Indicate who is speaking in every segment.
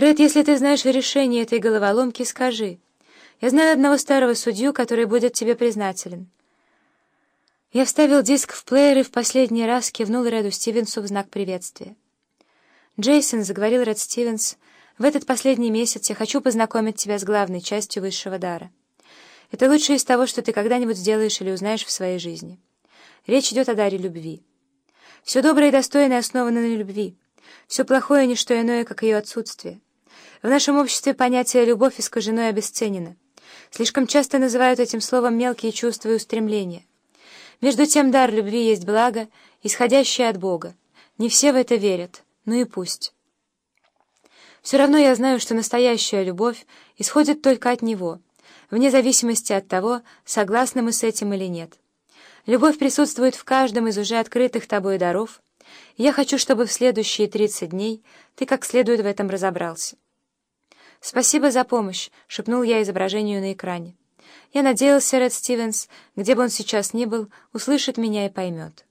Speaker 1: Ред, если ты знаешь решение этой головоломки, скажи. Я знаю одного старого судью, который будет тебе признателен. Я вставил диск в плеер и в последний раз кивнул Реду Стивенсу в знак приветствия. «Джейсон», — заговорил Ред Стивенс, — «в этот последний месяц я хочу познакомить тебя с главной частью высшего дара. Это лучшее из того, что ты когда-нибудь сделаешь или узнаешь в своей жизни. Речь идет о даре любви. Все доброе и достойное основано на любви. Все плохое — не что иное, как ее отсутствие. В нашем обществе понятие «любовь» искажено и обесценено. Слишком часто называют этим словом мелкие чувства и устремления. Между тем дар любви есть благо, исходящее от Бога. Не все в это верят, ну и пусть. Все равно я знаю, что настоящая любовь исходит только от Него — вне зависимости от того, согласны мы с этим или нет. Любовь присутствует в каждом из уже открытых тобой даров, и я хочу, чтобы в следующие 30 дней ты как следует в этом разобрался. «Спасибо за помощь», — шепнул я изображению на экране. Я надеялся, Ред Стивенс, где бы он сейчас ни был, услышит меня и поймет.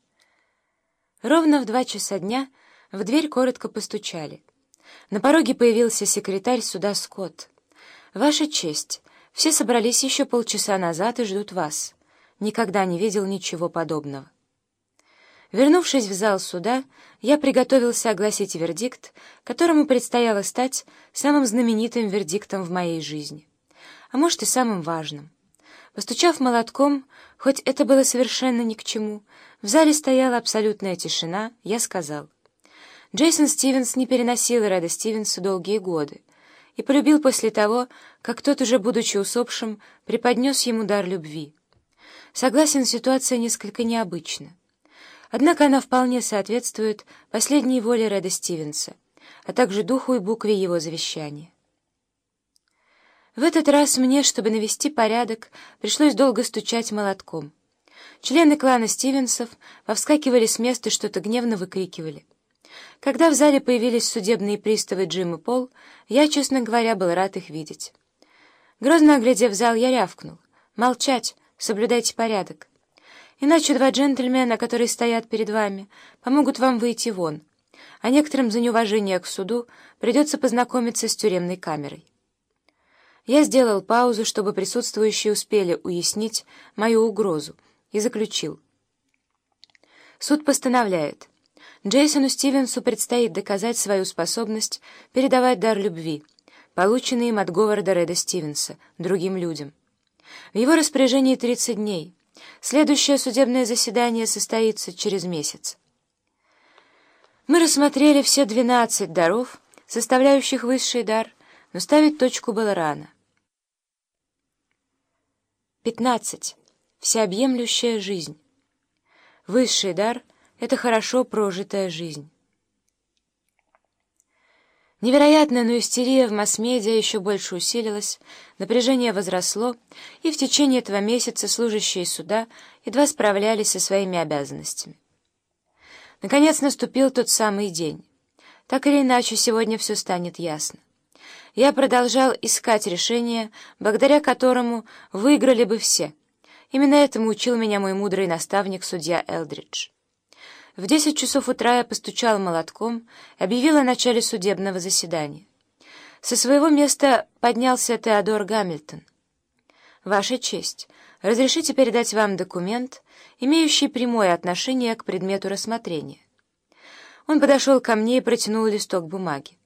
Speaker 1: Ровно в два часа дня в дверь коротко постучали. На пороге появился секретарь суда Скотт. «Ваша честь, все собрались еще полчаса назад и ждут вас. Никогда не видел ничего подобного. Вернувшись в зал суда, я приготовился огласить вердикт, которому предстояло стать самым знаменитым вердиктом в моей жизни. А может и самым важным. Постучав молотком, хоть это было совершенно ни к чему, в зале стояла абсолютная тишина, я сказал. Джейсон Стивенс не переносил Реда Стивенса долгие годы, и полюбил после того, как тот, уже будучи усопшим, преподнес ему дар любви. Согласен, ситуация несколько необычна. Однако она вполне соответствует последней воле Реда Стивенса, а также духу и букве его завещания. В этот раз мне, чтобы навести порядок, пришлось долго стучать молотком. Члены клана Стивенсов повскакивали с места и что-то гневно выкрикивали. Когда в зале появились судебные приставы Джим и Пол, я, честно говоря, был рад их видеть. Грозно оглядев зал, я рявкнул. «Молчать! Соблюдайте порядок! Иначе два джентльмена, которые стоят перед вами, помогут вам выйти вон, а некоторым за неуважение к суду придется познакомиться с тюремной камерой». Я сделал паузу, чтобы присутствующие успели уяснить мою угрозу, и заключил. Суд постановляет Джейсону Стивенсу предстоит доказать свою способность передавать дар любви, полученный им от Говарда Реда Стивенса, другим людям. В его распоряжении 30 дней. Следующее судебное заседание состоится через месяц. Мы рассмотрели все 12 даров, составляющих высший дар, но ставить точку было рано. 15. Всеобъемлющая жизнь. Высший дар — это хорошо прожитая жизнь. Невероятная, но истерия в масс-медиа еще больше усилилась, напряжение возросло, и в течение этого месяца служащие суда едва справлялись со своими обязанностями. Наконец наступил тот самый день. Так или иначе, сегодня все станет ясно. Я продолжал искать решение, благодаря которому выиграли бы все. Именно этому учил меня мой мудрый наставник, судья Элдридж. В десять часов утра я постучал молотком, объявил о начале судебного заседания. Со своего места поднялся Теодор Гамильтон. «Ваша честь, разрешите передать вам документ, имеющий прямое отношение к предмету рассмотрения». Он подошел ко мне и протянул листок бумаги.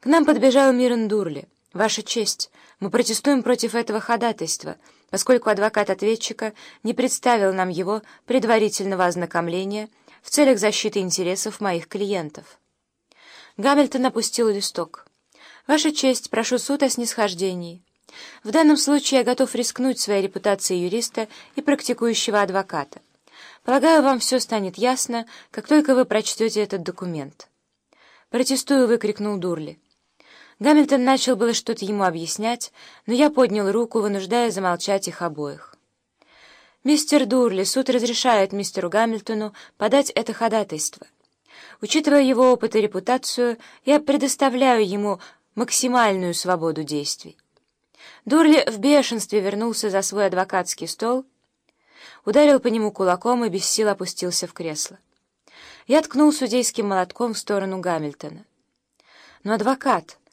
Speaker 1: К нам подбежал Мирон Дурли. «Ваша честь, мы протестуем против этого ходатайства, поскольку адвокат ответчика не представил нам его предварительного ознакомления в целях защиты интересов моих клиентов». Гамильтон опустил листок. «Ваша честь, прошу суд о снисхождении. В данном случае я готов рискнуть своей репутацией юриста и практикующего адвоката. Полагаю, вам все станет ясно, как только вы прочтете этот документ». «Протестую!» — выкрикнул Дурли. Гамильтон начал было что-то ему объяснять, но я поднял руку, вынуждая замолчать их обоих. «Мистер Дурли, суд разрешает мистеру Гамильтону подать это ходатайство. Учитывая его опыт и репутацию, я предоставляю ему максимальную свободу действий». Дурли в бешенстве вернулся за свой адвокатский стол, ударил по нему кулаком и без сил опустился в кресло. Я ткнул судейским молотком в сторону Гамильтона. но адвокат.